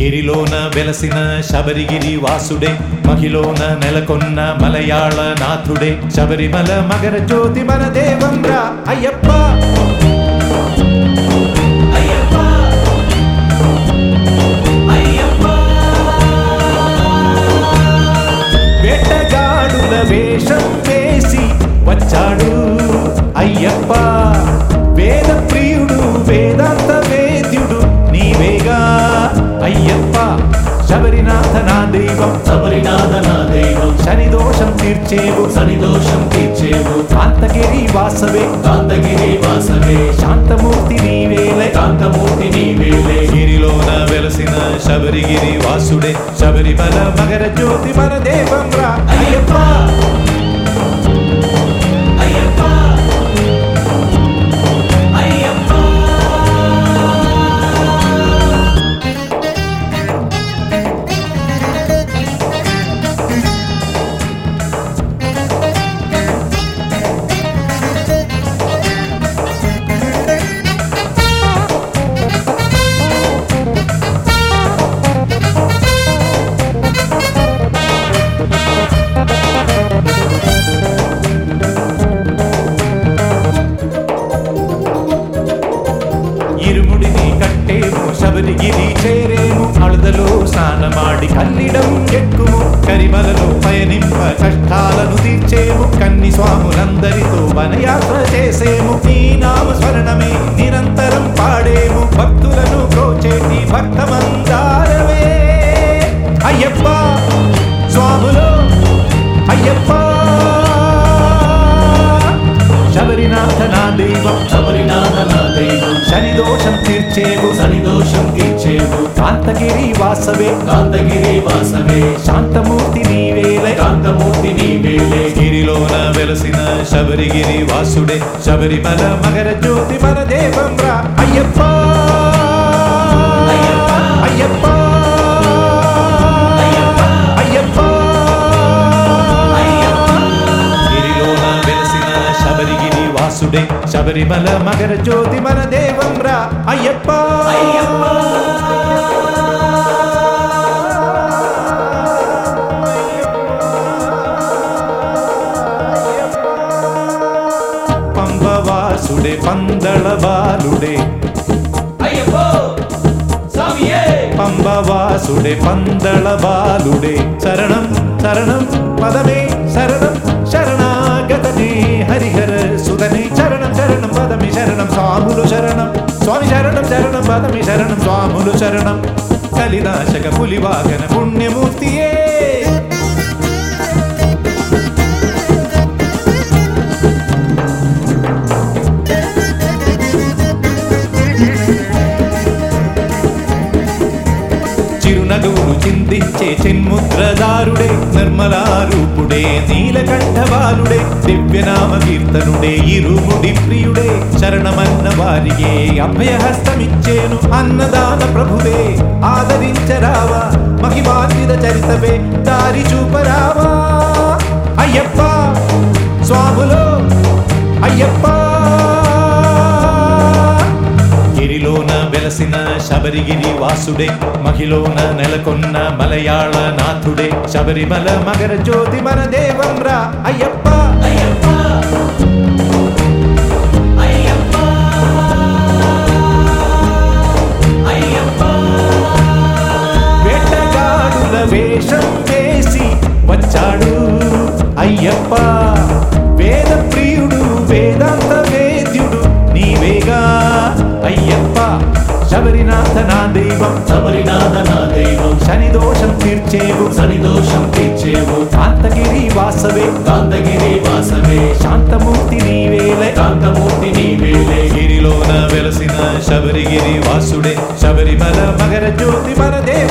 గిరిలోన వెలసిన శబరిగిరి వాసుడే మహిలోన నెలకొన్న మలయాళ నాథుడే. శబరిమల మగర జ్యోతి మన దేవంరా అయ్యప్ప! అయ్యప్ప! వేటగాడుల వేషం వేసి వచ్చాడు శబరినాథ నా దైవం శబరినాథ నా దైవం శని దోషం తీర్చేవు. శని దోషం తీర్చేవు. కాంతగిరి వాసవే. కాంతగిరి వాసవే. శాంతమూర్తి నీవేలే కాంతమూర్తి నీవేలే గిరిలోన వెలసిన శబరిగిరి వాసుడే. శబరిమల మగర జ్యోతి మన దేవం రా. అయ్యప్ప! శబరిగిరి చేరేము అಳುదలో స్నానమాడి కల్లిడం ఎక్కుము కరిమలలో పయనింప కష్టాలను తీర్చేము కన్ని స్వాములందరితో వనయాత్ర చేసేము. నీ నామ స్మరణమే నిరంతరం పాడేము భక్తులను ప్రోచేటి భక్తమందారవే అయ్యప్ప స్వాములు అయ్యప్ప. శబరినాథ నా దైవం శబరినాథ నా దైవం. శని దోషం తీర్చేవు శని దోషం తీర్చేవు కాంతగిరి వాసవే కాంతగిరి వాసవే శాంతమూర్తి నీవేలే కాంతమూర్తి నీవేలే గిరిలోన వెలసిన శబరిగిరి వాసుడే శబరిమల మగర జ్యోతి మన దేవం రా అయ్యప్ప అయ్యప్ప. అయ్యప్ప అయ్యప్ప. అయ్యప్ప అయ్యప్ప గిరిలోన వెలసిన శబరిగిరి వాసుడే శబరిమల మగర జ్యోతి మన దేవం రా అయ్యప్ప పంబవాసుడే పందళ బాలుడే అయ్యప్పో స్వామియే పంబవాసుడే పందళ బాలుడే శరణం శరణం పదమే శరణం శరణాగతనే హరిహర సుధనే శరణం శరణం పదమే శరణం స్వాములు శరణం స్వామి శరణం శరణం పదమే శరణం స్వాములు శరణం కలినాశక పులివాగన పుణ్యమూర్తియే చిందించే చిన్ముద్రదారుడే నిర్మలారూపుడే నీలకంఠవాలుడే దివ్యనామ కీర్తనుడే ఇరుముడి ప్రియుడే శరణమన్న వారికి అభయహస్తమిచ్చేను అన్నదాన ప్రభువే. ఆదరించరావా మహిమాన్విత చరితవే దారి చూపరావా. అయ్యప్ప గిరిలోన వెలసిన శబరిగిరి వాసుడే మహిలోన నెలకొన్న మలయాళ నాథుడే శబరిమల మగర జ్యోతి మన దేవం రా అయ్యప్ప శబరినాథ నా దైవం శబరినాథ నా దైవం శని దోషం తీర్చేవు. శని దోషం తీర్చేవు. కాంతగిరి వాసవే. కాంతగిరి వాసవే. శాంతమూర్తి నీవేలే. కాంతమూర్తి నీవేలే. గిరిలోన వెలసిన శబరిగిరి వాసుడే. శబరిమల మగర జ్యోతి మన దే